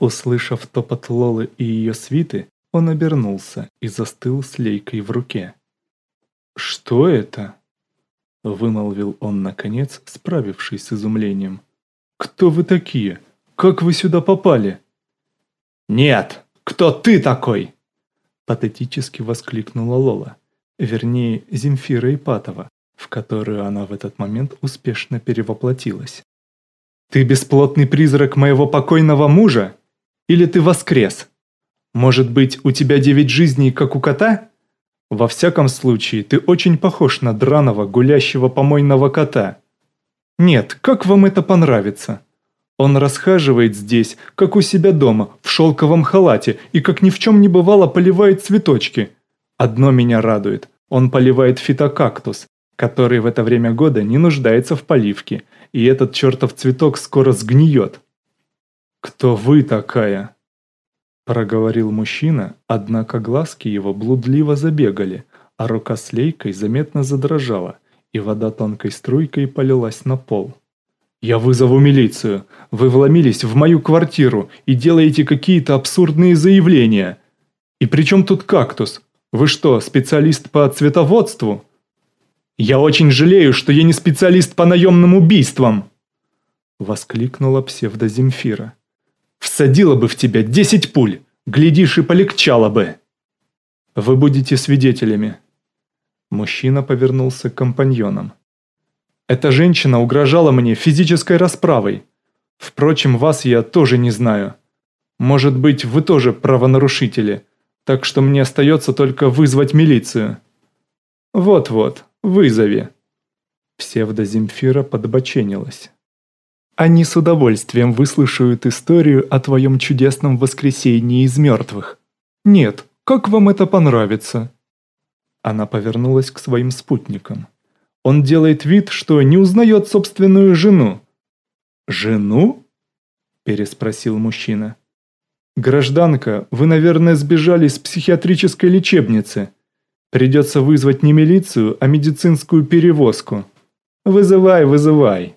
Услышав топот Лолы и ее свиты, он обернулся и застыл с лейкой в руке. «Что это?» — вымолвил он наконец, справившись с изумлением. «Кто вы такие? Как вы сюда попали?» «Нет! Кто ты такой?» Патетически воскликнула Лола, вернее, Земфира Ипатова, в которую она в этот момент успешно перевоплотилась. «Ты бесплотный призрак моего покойного мужа? Или ты воскрес? Может быть, у тебя девять жизней, как у кота? Во всяком случае, ты очень похож на драного, гулящего помойного кота. Нет, как вам это понравится?» Он расхаживает здесь, как у себя дома, в шелковом халате, и как ни в чем не бывало поливает цветочки. Одно меня радует. Он поливает фитокактус, который в это время года не нуждается в поливке, и этот чертов цветок скоро сгниет. «Кто вы такая?» Проговорил мужчина, однако глазки его блудливо забегали, а рука с лейкой заметно задрожала, и вода тонкой струйкой полилась на пол. «Я вызову милицию. Вы вломились в мою квартиру и делаете какие-то абсурдные заявления. И при чем тут кактус? Вы что, специалист по цветоводству?» «Я очень жалею, что я не специалист по наемным убийствам!» Воскликнула псевдоземфира. «Всадила бы в тебя десять пуль! Глядишь, и полегчало бы!» «Вы будете свидетелями». Мужчина повернулся к компаньонам. Эта женщина угрожала мне физической расправой. Впрочем, вас я тоже не знаю. Может быть, вы тоже правонарушители, так что мне остается только вызвать милицию. Вот-вот, вызови. Псевдоземфира подбоченилась. Они с удовольствием выслушают историю о твоем чудесном воскресении из мертвых. Нет, как вам это понравится? Она повернулась к своим спутникам. Он делает вид, что не узнает собственную жену. «Жену?» – переспросил мужчина. «Гражданка, вы, наверное, сбежали с психиатрической лечебницы. Придется вызвать не милицию, а медицинскую перевозку. Вызывай, вызывай!»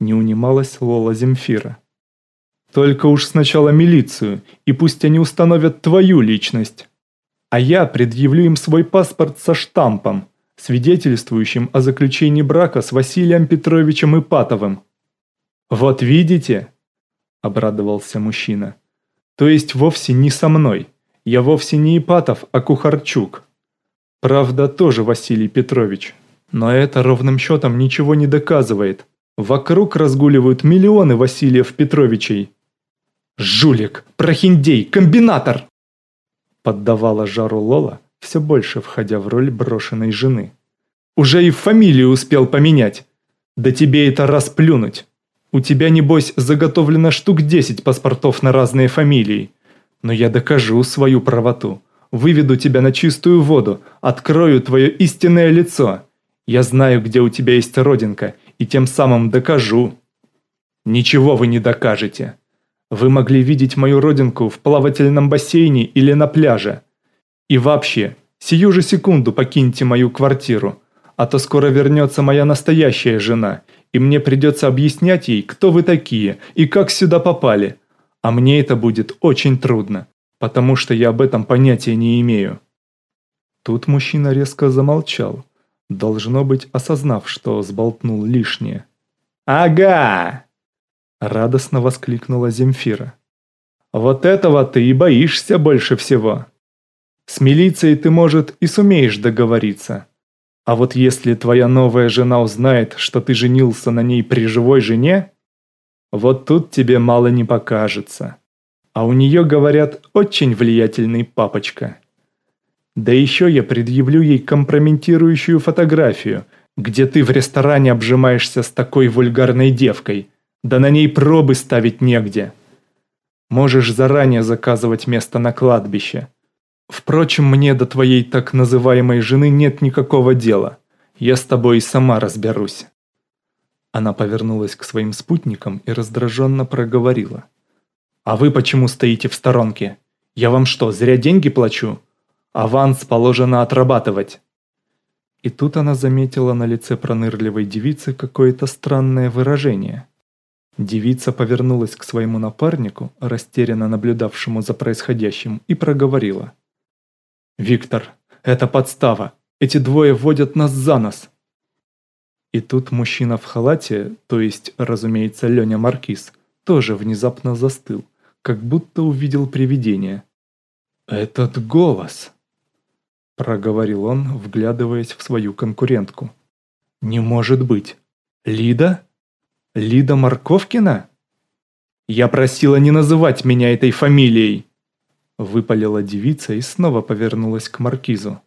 Не унималась Лола Земфира. «Только уж сначала милицию, и пусть они установят твою личность. А я предъявлю им свой паспорт со штампом, свидетельствующим о заключении брака с Василием Петровичем Ипатовым. «Вот видите?» – обрадовался мужчина. «То есть вовсе не со мной. Я вовсе не Ипатов, а Кухарчук. Правда, тоже Василий Петрович. Но это ровным счетом ничего не доказывает. Вокруг разгуливают миллионы Васильев Петровичей». «Жулик! Прохиндей! Комбинатор!» Поддавала жару Лола, все больше входя в роль брошенной жены. «Уже и фамилию успел поменять. Да тебе это расплюнуть. У тебя, небось, заготовлено штук десять паспортов на разные фамилии. Но я докажу свою правоту. Выведу тебя на чистую воду, открою твое истинное лицо. Я знаю, где у тебя есть родинка, и тем самым докажу». «Ничего вы не докажете. Вы могли видеть мою родинку в плавательном бассейне или на пляже. И вообще, сию же секунду покиньте мою квартиру, а то скоро вернется моя настоящая жена, и мне придется объяснять ей, кто вы такие и как сюда попали. А мне это будет очень трудно, потому что я об этом понятия не имею». Тут мужчина резко замолчал, должно быть, осознав, что сболтнул лишнее. «Ага!» – радостно воскликнула Земфира. «Вот этого ты и боишься больше всего!» С милицией ты, может, и сумеешь договориться. А вот если твоя новая жена узнает, что ты женился на ней при живой жене, вот тут тебе мало не покажется. А у нее, говорят, очень влиятельный папочка. Да еще я предъявлю ей компрометирующую фотографию, где ты в ресторане обжимаешься с такой вульгарной девкой, да на ней пробы ставить негде. Можешь заранее заказывать место на кладбище. Впрочем, мне до твоей так называемой жены нет никакого дела. Я с тобой и сама разберусь». Она повернулась к своим спутникам и раздраженно проговорила. «А вы почему стоите в сторонке? Я вам что, зря деньги плачу? Аванс положено отрабатывать». И тут она заметила на лице пронырливой девицы какое-то странное выражение. Девица повернулась к своему напарнику, растерянно наблюдавшему за происходящим, и проговорила. «Виктор, это подстава. Эти двое водят нас за нос». И тут мужчина в халате, то есть, разумеется, Леня Маркиз, тоже внезапно застыл, как будто увидел привидение. «Этот голос!» – проговорил он, вглядываясь в свою конкурентку. «Не может быть! Лида?» Лида Марковкина? Я просила не называть меня этой фамилией. Выпалила девица и снова повернулась к маркизу.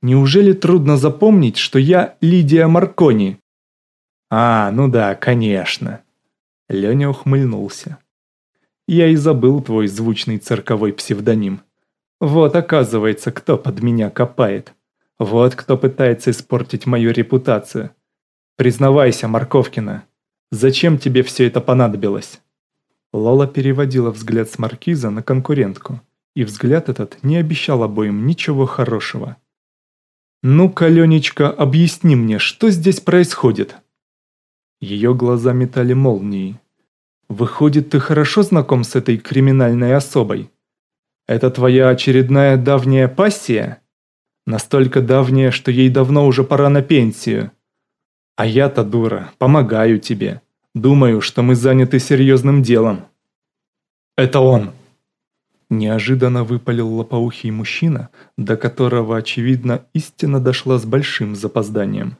Неужели трудно запомнить, что я Лидия Маркони? А, ну да, конечно. Леня ухмыльнулся. Я и забыл твой звучный цирковой псевдоним. Вот оказывается, кто под меня копает. Вот кто пытается испортить мою репутацию. Признавайся, Марковкина, Зачем тебе все это понадобилось?» Лола переводила взгляд с маркиза на конкурентку, и взгляд этот не обещал обоим ничего хорошего. «Ну-ка, объясни мне, что здесь происходит?» Ее глаза метали молнии. «Выходит, ты хорошо знаком с этой криминальной особой? Это твоя очередная давняя пассия? Настолько давняя, что ей давно уже пора на пенсию?» А я-то дура, помогаю тебе. Думаю, что мы заняты серьезным делом. Это он. Неожиданно выпалил лопоухий мужчина, до которого, очевидно, истина дошла с большим запозданием.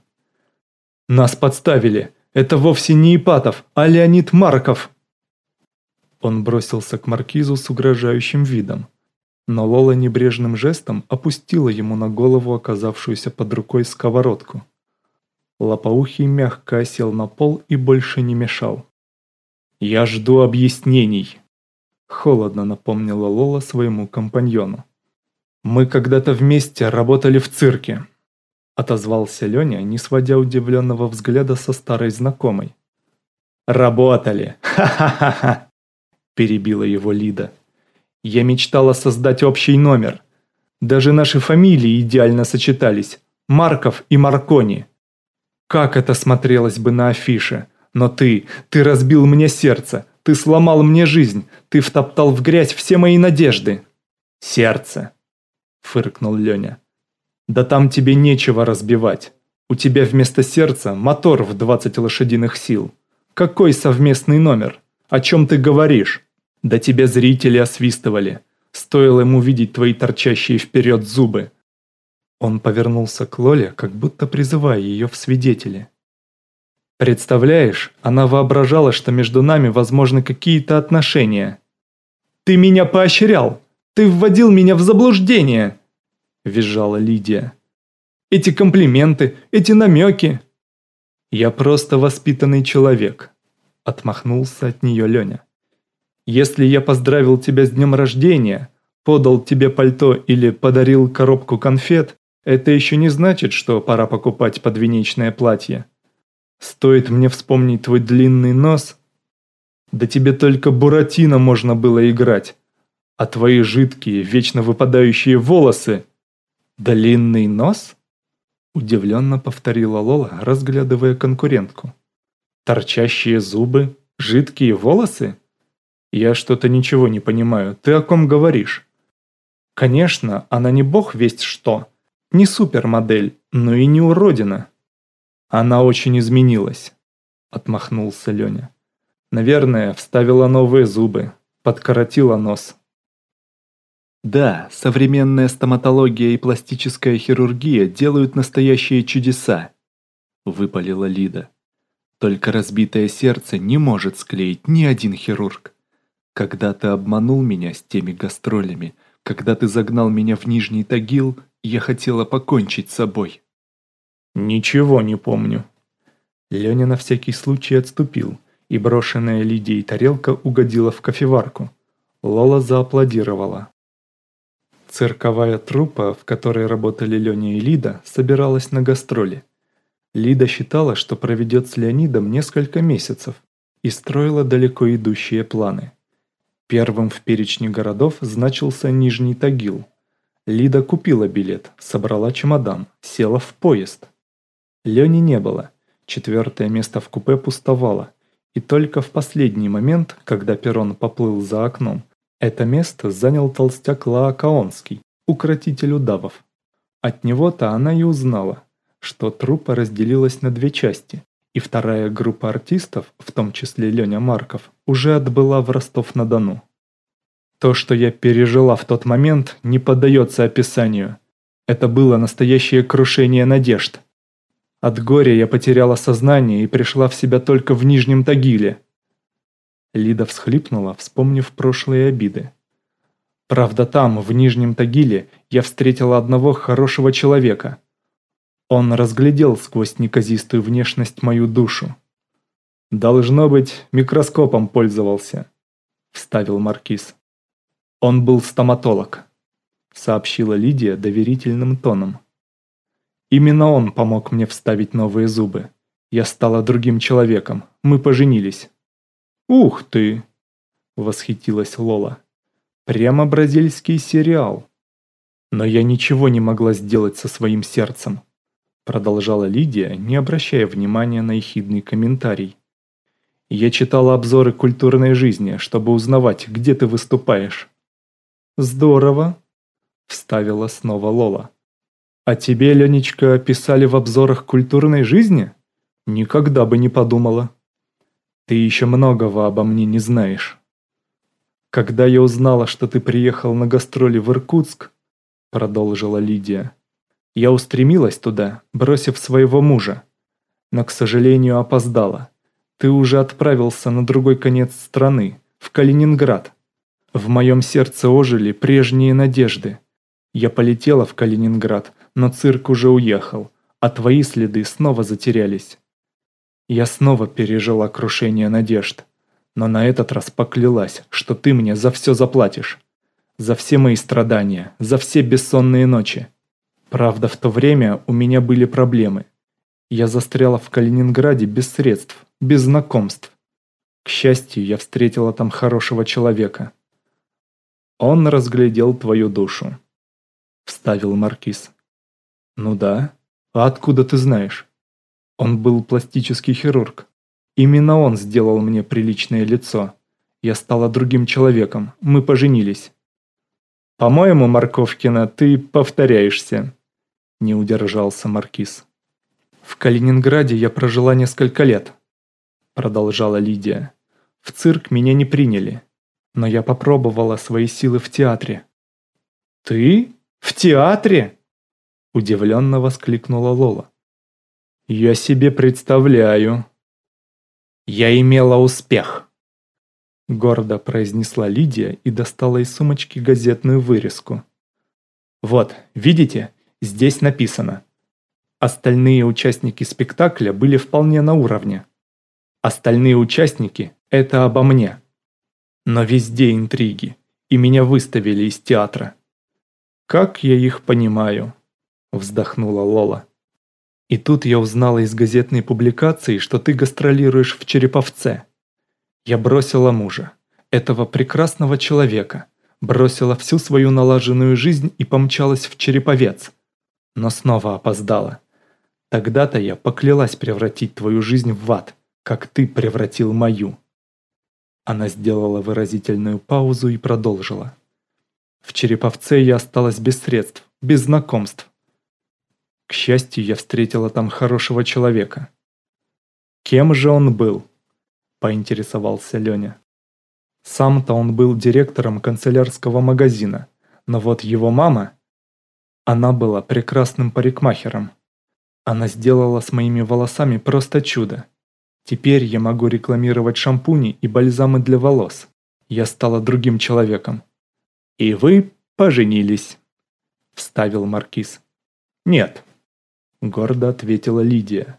«Нас подставили! Это вовсе не Ипатов, а Леонид Марков!» Он бросился к маркизу с угрожающим видом, но Лола небрежным жестом опустила ему на голову оказавшуюся под рукой сковородку. Лопоухий мягко сел на пол и больше не мешал. «Я жду объяснений», – холодно напомнила Лола своему компаньону. «Мы когда-то вместе работали в цирке», – отозвался Леня, не сводя удивленного взгляда со старой знакомой. «Работали! Ха-ха-ха-ха!» – перебила его Лида. «Я мечтала создать общий номер. Даже наши фамилии идеально сочетались – Марков и Маркони. Как это смотрелось бы на афише? Но ты, ты разбил мне сердце, ты сломал мне жизнь, ты втоптал в грязь все мои надежды. Сердце, фыркнул Леня. Да там тебе нечего разбивать. У тебя вместо сердца мотор в 20 лошадиных сил. Какой совместный номер? О чем ты говоришь? Да тебя зрители освистывали. Стоило ему видеть твои торчащие вперед зубы. Он повернулся к Лоле, как будто призывая ее в свидетели. «Представляешь, она воображала, что между нами возможны какие-то отношения. Ты меня поощрял! Ты вводил меня в заблуждение!» Визжала Лидия. «Эти комплименты, эти намеки!» «Я просто воспитанный человек», – отмахнулся от нее Леня. «Если я поздравил тебя с днем рождения, подал тебе пальто или подарил коробку конфет, это еще не значит, что пора покупать подвенечное платье. Стоит мне вспомнить твой длинный нос. Да тебе только Буратино можно было играть. А твои жидкие, вечно выпадающие волосы... Длинный нос? Удивленно повторила Лола, разглядывая конкурентку. Торчащие зубы, жидкие волосы? Я что-то ничего не понимаю, ты о ком говоришь? Конечно, она не бог весть что, не супермодель, но и не уродина. Она очень изменилась, отмахнулся Леня. Наверное, вставила новые зубы, подкоротила нос. Да, современная стоматология и пластическая хирургия делают настоящие чудеса, выпалила Лида. Только разбитое сердце не может склеить ни один хирург. Когда ты обманул меня с теми гастролями, когда ты загнал меня в Нижний Тагил, я хотела покончить с собой. Ничего не помню. Леня на всякий случай отступил, и брошенная Лидией тарелка угодила в кофеварку. Лола зааплодировала. Цирковая труппа, в которой работали Леня и Лида, собиралась на гастроли. Лида считала, что проведет с Леонидом несколько месяцев и строила далеко идущие планы. Первым в перечне городов значился Нижний Тагил – Лида купила билет, собрала чемодан, села в поезд. Лени не было. Четвертое место в купе пустовало, И только в последний момент, когда перрон поплыл за окном, это место занял толстяк Лаокаонский, укротитель удавов. От него-то она и узнала, что труппа разделилась на две части, и вторая группа артистов, в том числе Леня Марков, уже отбыла в Ростов-на-Дону. То, что я пережила в тот момент, не поддается описанию. Это было настоящее крушение надежд. От горя я потеряла сознание и пришла в себя только в Нижнем Тагиле. Лида всхлипнула, вспомнив прошлые обиды. Правда, там, в Нижнем Тагиле, я встретила одного хорошего человека. Он разглядел сквозь неказистую внешность мою душу. «Должно быть, микроскопом пользовался», – вставил Маркиз. «Он был стоматолог», – сообщила Лидия доверительным тоном. Именно он помог мне вставить новые зубы. Я стала другим человеком. Мы поженились. «Ух ты!» – восхитилась Лола. «Прямо бразильский сериал». «Но я ничего не могла сделать со своим сердцем», – продолжала Лидия, не обращая внимания на ехидный комментарий. «Я читала обзоры культурной жизни, чтобы узнавать, где ты выступаешь». «Здорово», – вставила снова Лола. А тебе, Ленечка, писали в обзорах культурной жизни? Никогда бы не подумала. Ты еще многого обо мне не знаешь. Когда я узнала, что ты приехал на гастроли в Иркутск, продолжила Лидия, я устремилась туда, бросив своего мужа. Но, к сожалению, опоздала. Ты уже отправился на другой конец страны, в Калининград. В моем сердце ожили прежние надежды. Я полетела в Калининград, но цирк уже уехал, а твои следы снова затерялись. Я снова пережила крушение надежд, но на этот раз поклялась, что ты мне за все заплатишь. За все мои страдания, за все бессонные ночи. Правда, в то время у меня были проблемы. Я застряла в Калининграде без средств, без знакомств. К счастью, я встретила там хорошего человека. Он разглядел твою душу. Вставил Маркиз. «Ну да. А откуда ты знаешь?» «Он был пластический хирург. Именно он сделал мне приличное лицо. Я стала другим человеком. Мы поженились». «По-моему, Марковкина, ты повторяешься», – не удержался Маркиз. «В Калининграде я прожила несколько лет», – продолжала Лидия. «В цирк меня не приняли, но я попробовала свои силы в театре». «Ты? В театре?» Удивленно воскликнула Лола. «Я себе представляю». «Я имела успех», – гордо произнесла Лидия и достала из сумочки газетную вырезку. «Вот, видите, здесь написано. Остальные участники спектакля были вполне на уровне. Остальные участники – это обо мне. Но везде интриги, и меня выставили из театра. Как я их понимаю?» вздохнула Лола. И тут я узнала из газетной публикации, что ты гастролируешь в Череповце. Я бросила мужа, этого прекрасного человека, бросила всю свою налаженную жизнь и помчалась в Череповец. Но снова опоздала. Тогда-то я поклялась превратить твою жизнь в ад, как ты превратил мою. Она сделала выразительную паузу и продолжила. В Череповце я осталась без средств, без знакомств, к счастью, я встретила там хорошего человека. Кем же он был? Поинтересовался Леня. Сам-то он был директором канцелярского магазина, но вот его мама... Она была прекрасным парикмахером. Она сделала с моими волосами просто чудо. Теперь я могу рекламировать шампуни и бальзамы для волос. Я стала другим человеком. «И вы поженились», – вставил Маркиз. «Нет, Гордо ответила Лидия.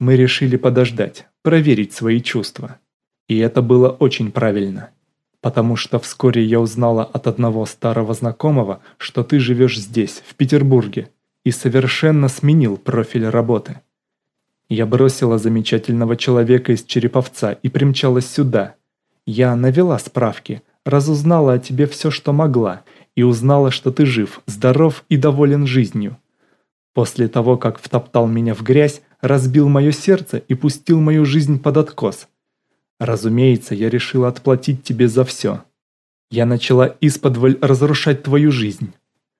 Мы решили подождать, проверить свои чувства. И это было очень правильно. Потому что вскоре я узнала от одного старого знакомого, что ты живешь здесь, в Петербурге, и совершенно сменил профиль работы. Я бросила замечательного человека из Череповца и примчалась сюда. Я навела справки, разузнала о тебе все, что могла, и узнала, что ты жив, здоров и доволен жизнью. После того, как втоптал меня в грязь, разбил мое сердце и пустил мою жизнь под откос. Разумеется, я решила отплатить тебе за все. Я начала исподволь разрушать твою жизнь.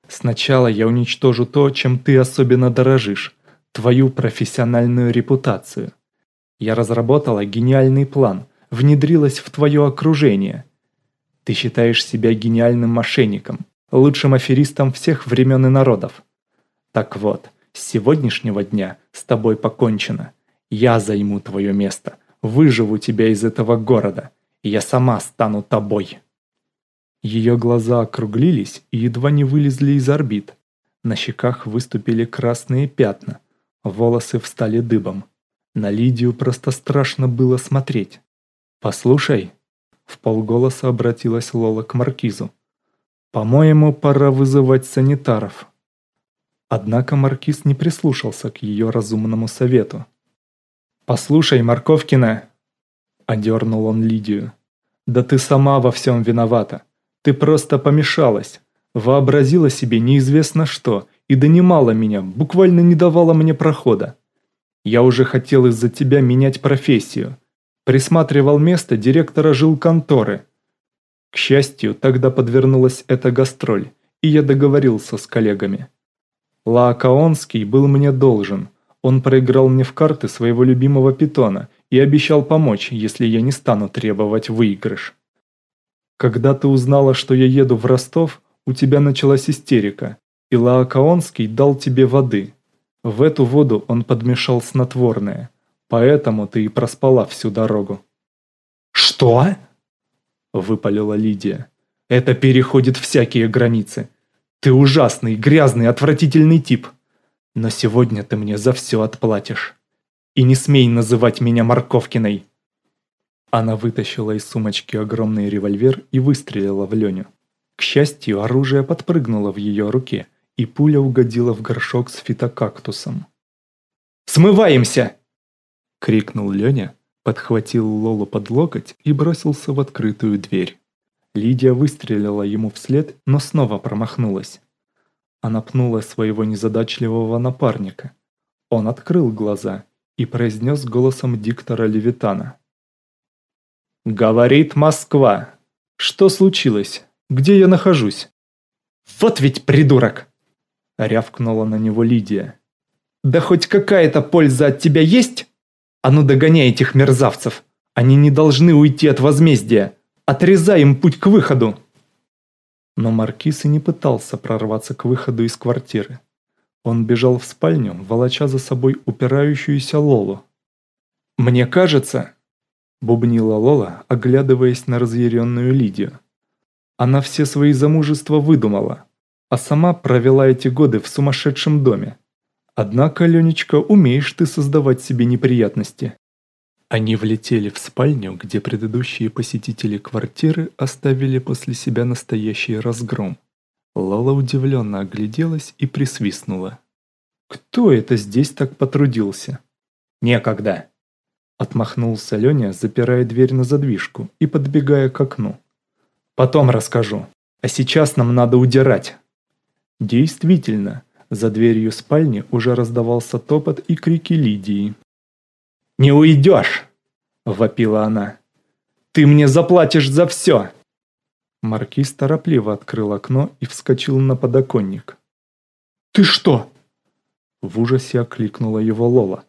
Сначала я уничтожу то, чем ты особенно дорожишь, твою профессиональную репутацию. Я разработала гениальный план, внедрилась в твое окружение. Ты считаешь себя гениальным мошенником, лучшим аферистом всех времен и народов. Так вот, с сегодняшнего дня с тобой покончено. Я займу твое место, выживу тебя из этого города, и я сама стану тобой. Ее глаза округлились и едва не вылезли из орбит. На щеках выступили красные пятна, волосы встали дыбом. На Лидию просто страшно было смотреть. «Послушай», — в полголоса обратилась Лола к Маркизу, «по-моему, пора вызывать санитаров». Однако Маркиз не прислушался к ее разумному совету. «Послушай, Марковкина!» – одернул он Лидию. «Да ты сама во всем виновата. Ты просто помешалась, вообразила себе неизвестно что и донимала меня, буквально не давала мне прохода. Я уже хотел из-за тебя менять профессию. Присматривал место директора жилконторы. К счастью, тогда подвернулась эта гастроль, и я договорился с коллегами. Лаокаонский был мне должен. Он проиграл мне в карты своего любимого питона и обещал помочь, если я не стану требовать выигрыш. Когда ты узнала, что я еду в Ростов, у тебя началась истерика, и Лаокаонский дал тебе воды. В эту воду он подмешал снотворное, поэтому ты и проспала всю дорогу». «Что?» – выпалила Лидия. «Это переходит всякие границы. Ты ужасный, грязный, отвратительный тип. Но сегодня ты мне за все отплатишь. И не смей называть меня Морковкиной». Она вытащила из сумочки огромный револьвер и выстрелила в Леню. К счастью, оружие подпрыгнуло в ее руке, и пуля угодила в горшок с фитокактусом. «Смываемся!» — крикнул Леня, подхватил Лолу под локоть и бросился в открытую дверь. Лидия выстрелила ему вслед, но снова промахнулась. Она пнула своего незадачливого напарника. Он открыл глаза и произнес голосом диктора Левитана. «Говорит Москва. Что случилось? Где я нахожусь?» «Вот ведь придурок!» Рявкнула на него Лидия. «Да хоть какая-то польза от тебя есть? А ну догоняй этих мерзавцев! Они не должны уйти от возмездия! Отрезай им путь к выходу!» Но Маркиз и не пытался прорваться к выходу из квартиры. Он бежал в спальню, волоча за собой упирающуюся Лолу. «Мне кажется, Бубнила Лола, оглядываясь на разъяренную Лидию. Она все свои замужества выдумала, а сама провела эти годы в сумасшедшем доме. Однако, Ленечка, умеешь ты создавать себе неприятности. Они влетели в спальню, где предыдущие посетители квартиры оставили после себя настоящий разгром. Лола удивленно огляделась и присвистнула. «Кто это здесь так потрудился?» «Некогда», Отмахнулся Леня, запирая дверь на задвижку и подбегая к окну. «Потом расскажу. А сейчас нам надо удирать». Действительно, за дверью спальни уже раздавался топот и крики Лидии. «Не уйдешь!» – вопила она. «Ты мне заплатишь за все!» Маркиз торопливо открыл окно и вскочил на подоконник. «Ты что?» В ужасе окликнула его Лола.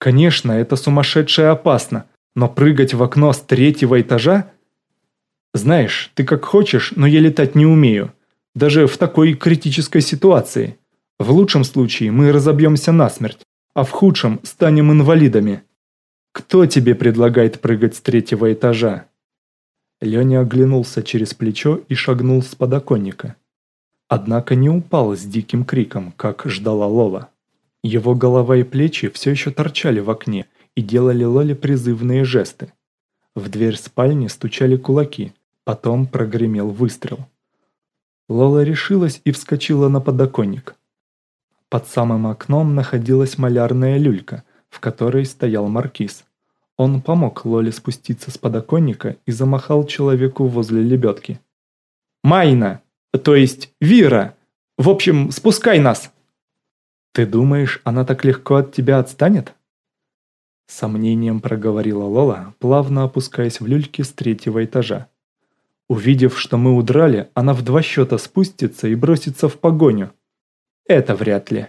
Конечно, это сумасшедшее опасно, но прыгать в окно с третьего этажа? Знаешь, ты как хочешь, но я летать не умею. Даже в такой критической ситуации. В лучшем случае мы разобьемся насмерть, а в худшем станем инвалидами. Кто тебе предлагает прыгать с третьего этажа? Леня оглянулся через плечо и шагнул с подоконника. Однако не упал с диким криком, как ждала Лола. Его голова и плечи все еще торчали в окне и делали Лоле призывные жесты. В дверь спальни стучали кулаки, потом прогремел выстрел. Лола решилась и вскочила на подоконник. Под самым окном находилась малярная люлька, в которой стоял маркиз. Он помог Лоле спуститься с подоконника и замахал человеку возле лебедки. «Майна! То есть Вира! В общем, спускай нас!» Ты думаешь, она так легко от тебя отстанет? Сомнением проговорила Лола, плавно опускаясь в люльки с третьего этажа. Увидев, что мы удрали, она в два счета спустится и бросится в погоню. Это вряд ли.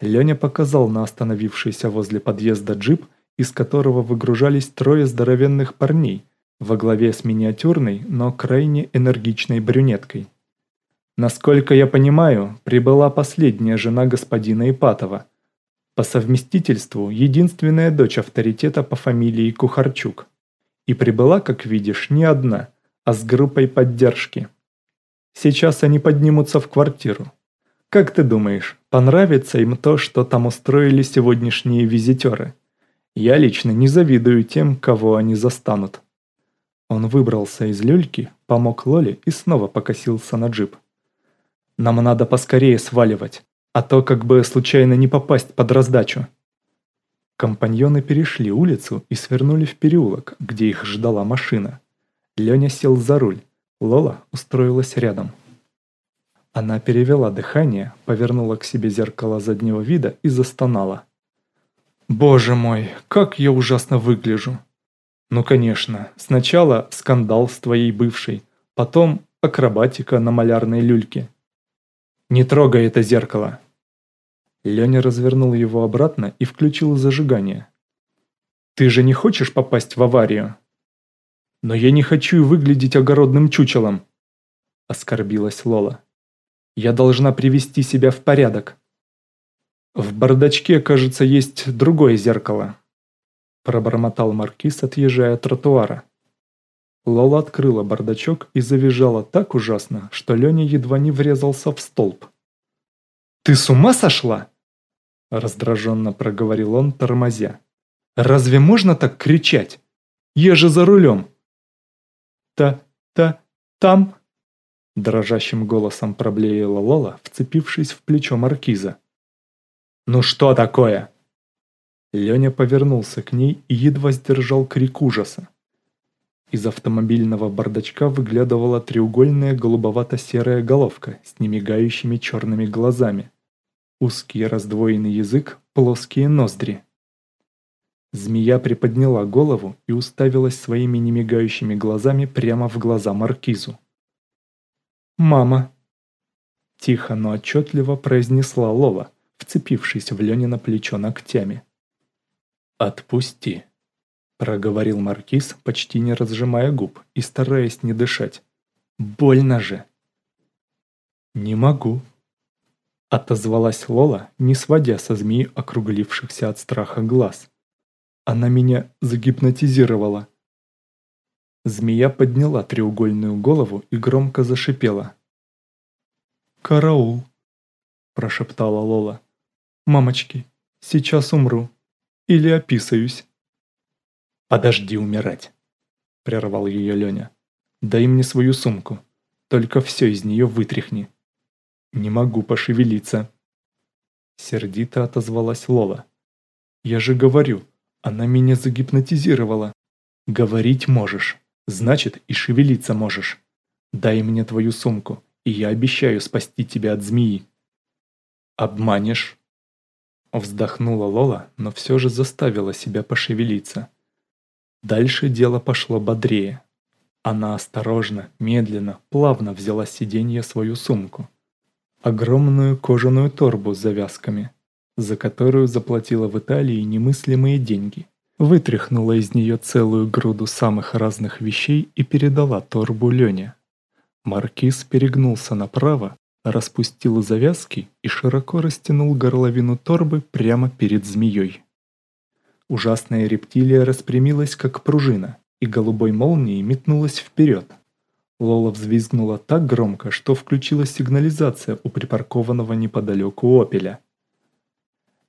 Леня показал на остановившийся возле подъезда джип, из которого выгружались трое здоровенных парней, во главе с миниатюрной, но крайне энергичной брюнеткой. Насколько я понимаю, прибыла последняя жена господина Ипатова. По совместительству единственная дочь авторитета по фамилии Кухарчук. И прибыла, как видишь, не одна – а с группой поддержки. Сейчас они поднимутся в квартиру. Как ты думаешь, понравится им то, что там устроили сегодняшние визитеры? Я лично не завидую тем, кого они застанут. Он выбрался из люльки, помог Лоле и снова покосился на джип. Нам надо поскорее сваливать, а то как бы случайно не попасть под раздачу. Компаньоны перешли улицу и свернули в переулок, где их ждала машина. Леня сел за руль, Лола устроилась рядом. Она перевела дыхание, повернула к себе зеркало заднего вида и застонала. «Боже мой, как я ужасно выгляжу!» «Ну конечно, сначала скандал с твоей бывшей, потом акробатика на малярной люльке». «Не трогай это зеркало!» Леня развернул его обратно и включил зажигание. «Ты же не хочешь попасть в аварию?» «Но я не хочу выглядеть огородным чучелом», – оскорбилась Лола. «Я должна привести себя в порядок». «В бардачке, кажется, есть другое зеркало», – пробормотал Маркиз, отъезжая от тротуара. Лола открыла бардачок и завизжала так ужасно, что Леня едва не врезался в столб. «Ты с ума сошла?» – раздраженно проговорил он, тормозя. «Разве можно так кричать? Я же за рулем!» та, та, там?» Дрожащим голосом проблеяла Лола, вцепившись в плечо маркиза. «Ну что такое?» Леня повернулся к ней и едва сдержал крик ужаса. Из автомобильного бардачка выглядывала треугольная голубовато-серая головка с немигающими черными глазами. Узкий раздвоенный язык, плоские ноздри. Змея приподняла голову и уставилась своими немигающими глазами прямо в глаза Маркизу. «Мама!» Тихо, но отчетливо произнесла Лола, вцепившись в Ленина плечо ногтями. «Отпусти!» Проговорил Маркиз, почти не разжимая губ и стараясь не дышать. «Больно же!» «Не могу!» Отозвалась Лола, не сводя со змеи округлившихся от страха глаз. Она меня загипнотизировала. Змея подняла треугольную голову и громко зашипела. «Караул!» – прошептала Лола. «Мамочки, сейчас умру. Или описаюсь». «Подожди умирать!» – прервал ее Леня. «Дай мне свою сумку. Только все из нее вытряхни. Не могу пошевелиться». Сердито отозвалась Лола. «Я же говорю, она меня загипнотизировала. Говорить можешь, значит и шевелиться можешь. Дай мне твою сумку, и я обещаю спасти тебя от змеи. Обманешь? Вздохнула Лола, но все же заставила себя пошевелиться. Дальше дело пошло бодрее. Она осторожно, медленно, плавно взяла с сиденья свою сумку. Огромную кожаную торбу с завязками – за которую заплатила в Италии немыслимые деньги. Вытряхнула из нее целую груду самых разных вещей и передала торбу Лене. Маркиз перегнулся направо, распустил завязки и широко растянул горловину торбы прямо перед змеей. Ужасная рептилия распрямилась, как пружина, и голубой молнией метнулась вперед. Лола взвизгнула так громко, что включилась сигнализация у припаркованного неподалеку «Опеля».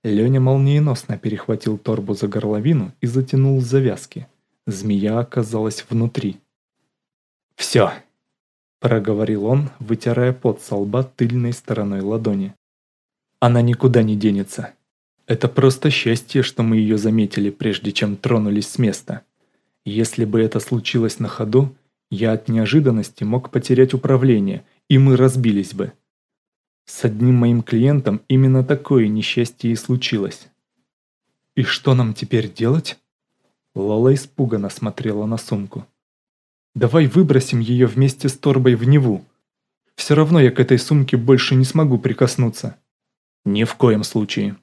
Леня молниеносно перехватил торбу за горловину и затянул завязки. Змея оказалась внутри. «Все!» – проговорил он, вытирая пот со лба тыльной стороной ладони. «Она никуда не денется. Это просто счастье, что мы ее заметили, прежде чем тронулись с места. Если бы это случилось на ходу, я от неожиданности мог потерять управление, и мы разбились бы. С одним моим клиентом именно такое несчастье и случилось. «И что нам теперь делать?» Лола испуганно смотрела на сумку. «Давай выбросим ее вместе с торбой в Неву. Все равно я к этой сумке больше не смогу прикоснуться». «Ни в коем случае».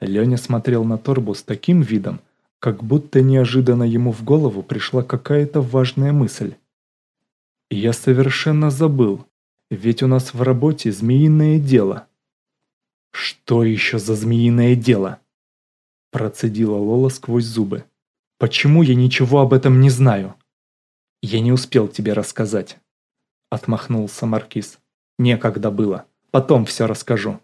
Леня смотрел на торбу с таким видом, как будто неожиданно ему в голову пришла какая-то важная мысль. «Я совершенно забыл, ведь у нас в работе змеиное дело». «Что еще за змеиное дело?» Процедила Лола сквозь зубы. «Почему я ничего об этом не знаю?» «Я не успел тебе рассказать», — отмахнулся Маркиз. «Некогда было. Потом все расскажу».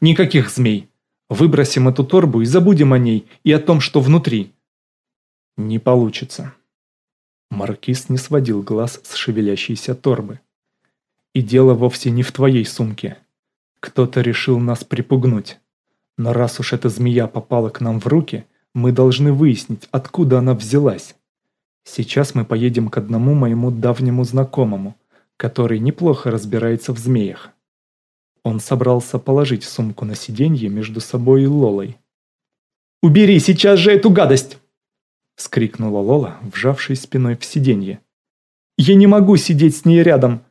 «Никаких змей. Выбросим эту торбу и забудем о ней и о том, что внутри». «Не получится». Маркиз не сводил глаз с шевелящейся торбы. «И дело вовсе не в твоей сумке. Кто-то решил нас припугнуть. Но раз уж эта змея попала к нам в руки, мы должны выяснить, откуда она взялась. Сейчас мы поедем к одному моему давнему знакомому, который неплохо разбирается в змеях. Он собрался положить сумку на сиденье между собой и Лолой. «Убери сейчас же эту гадость!» — скрикнула Лола, вжавшись спиной в сиденье. «Я не могу сидеть с ней рядом!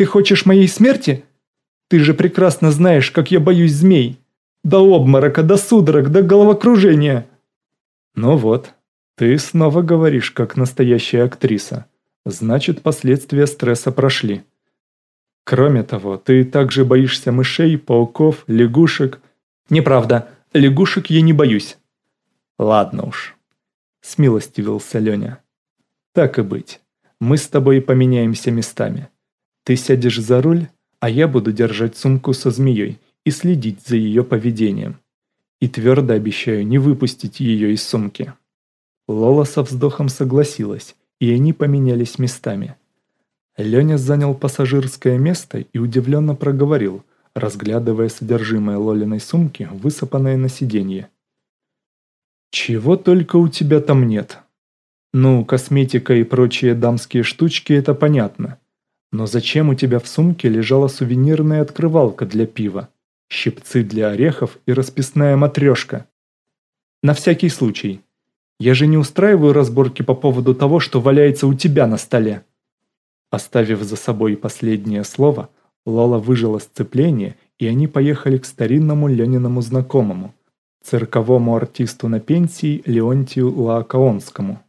Ты хочешь моей смерти?» Ты же прекрасно знаешь, как я боюсь змей. До обморока, до судорог, до головокружения. Ну вот, ты снова говоришь, как настоящая актриса. Значит, последствия стресса прошли. Кроме того, ты также боишься мышей, пауков, лягушек. Неправда, лягушек я не боюсь. Ладно уж. Смилостивился Леня. Так и быть. Мы с тобой поменяемся местами. Ты сядешь за руль, а я буду держать сумку со змеей и следить за ее поведением. И твердо обещаю не выпустить ее из сумки. Лола со вздохом согласилась, и они поменялись местами. Леня занял пассажирское место и удивленно проговорил, разглядывая содержимое Лолиной сумки, высыпанное на сиденье. «Чего только у тебя там нет. Ну, косметика и прочие дамские штучки – это понятно. Но зачем у тебя в сумке лежала сувенирная открывалка для пива, щипцы для орехов и расписная матрешка? На всякий случай. Я же не устраиваю разборки по поводу того, что валяется у тебя на столе. Оставив за собой последнее слово, Лола выжила сцепление, и они поехали к старинному Лениному знакомому, цирковому артисту на пенсии Леонтию Лаокаонскому.